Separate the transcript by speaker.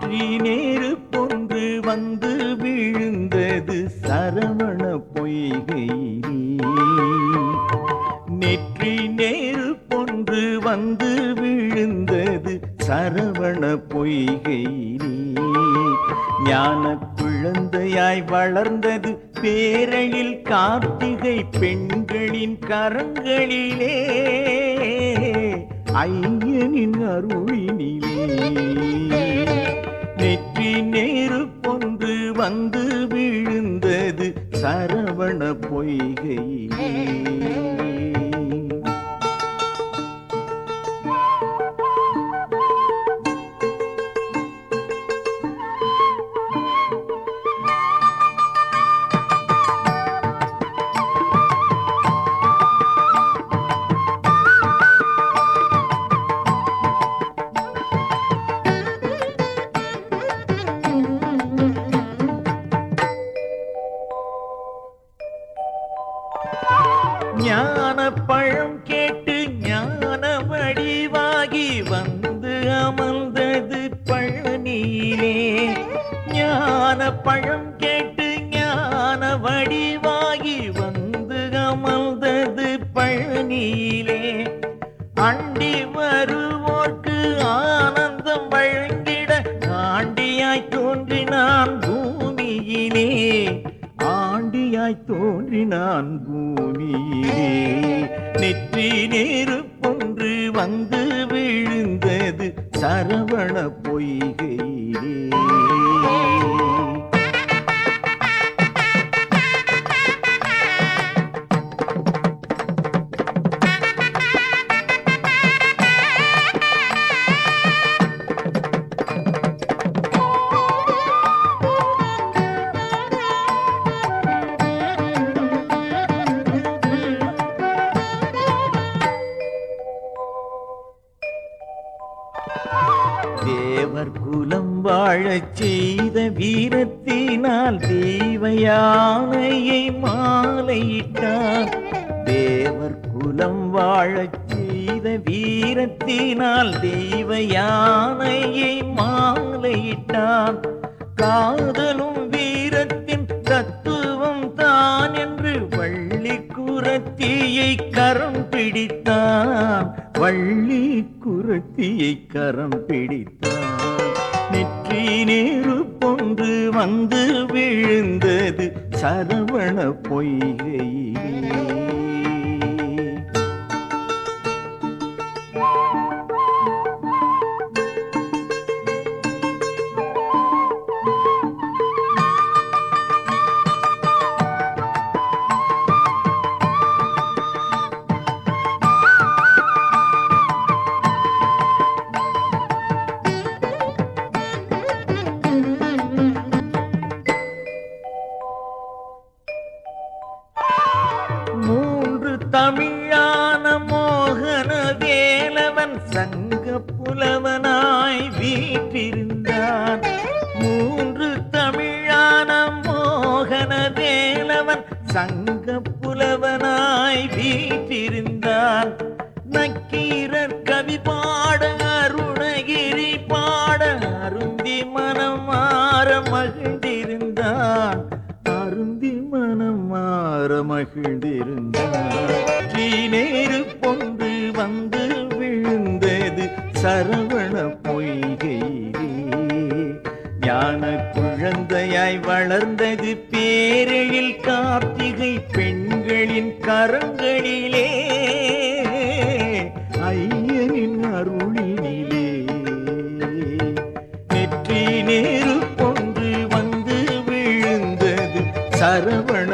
Speaker 1: வெற்றி நேரு பொன்று வந்து விழுந்தது சரவண பொய்கையிலே. நெற்றி நேரு பொன்று வந்து விழுந்தது சரவண பொய்கையிலே. ஞான குழந்தையாய் வளர்ந்தது பேரழில் கார்த்திகை பெண்களின் கரங்களிலே. ஐயனின் அருளினிலே பழம் கேட்டு ஞான வடிவாகி வந்து அமர்ந்தது பழனியிலே அண்டி வருவோர்க்கு ஆனந்தம் வழங்கிட ஆண்டியாய் தோன்றினான் பூமியிலே. ஆண்டியாய் தோன்றினான் பூமியிலே. நெற்றி நேரு பொன்று வந்து விழுந்தது சரவண பொய்கை தேவர் வாழச் செய்த வீரத்தினால் தெய்வ மாலையிட்டார். தேவர் குலம் வாழச் செய்த வீரத்தினால் தெய்வ யானையை மாலையிட்டான் காதலும் வீரத்தின் தத்துவம் தான் என்று வள்ளி குரத்தியை கரம் பிடித்தான் வள்ளி குரத்தியை கரம் பிடித்தான் நேரு பொன்று வந்து விழுந்தது சரவண பொய்கையிலே புலவனாய் நக்கீரர் கவி பாட அருணகிரி பாட அருந்தி மனம் மாற மகிழ்ந்திருந்தார். அருந்தி மனம் மாற மகிழ்ந்திருந்தார். நேரு பொன்று வந்து விழுந்தது சரவண பொய்கை. ஞான குழந்தையாய் வளர்ந்தது பேரெழில் கார்த்திகை கரங்களிலே ஐயனின் அருளினிலே. நெற்றி நேரு பொன்று வந்து விழுந்தது சரவண